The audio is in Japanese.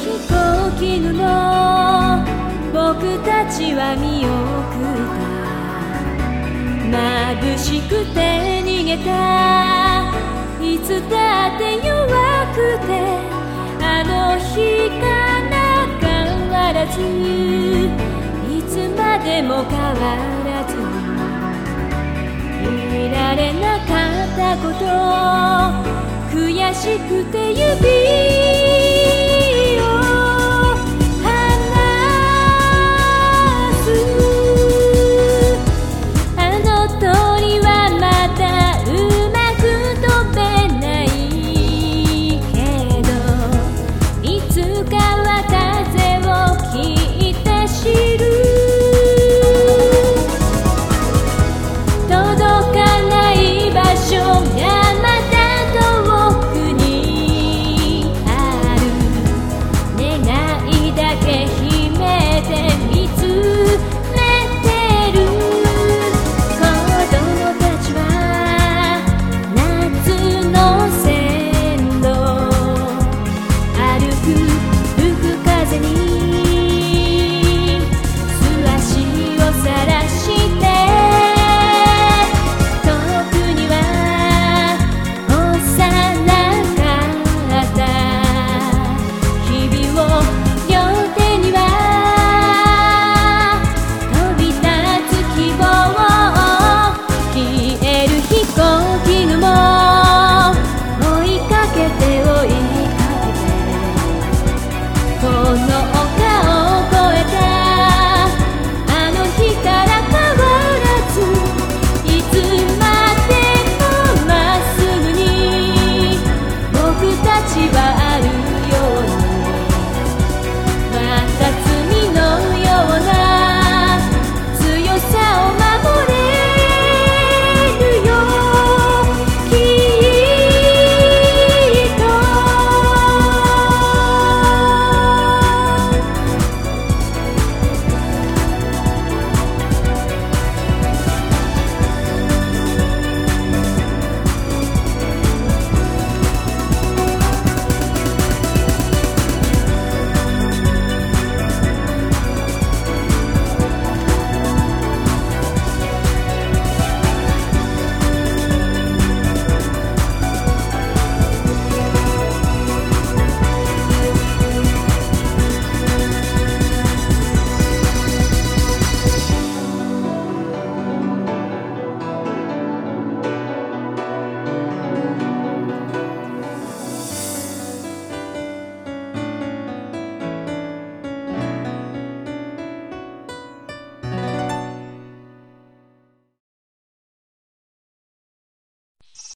飛行機の僕たちは見送った。眩しくて逃げた。いつだって弱くてあの日から変わらずいつまでも変わらずいられなかったこと。悔しくて指